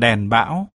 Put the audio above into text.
đèn bão.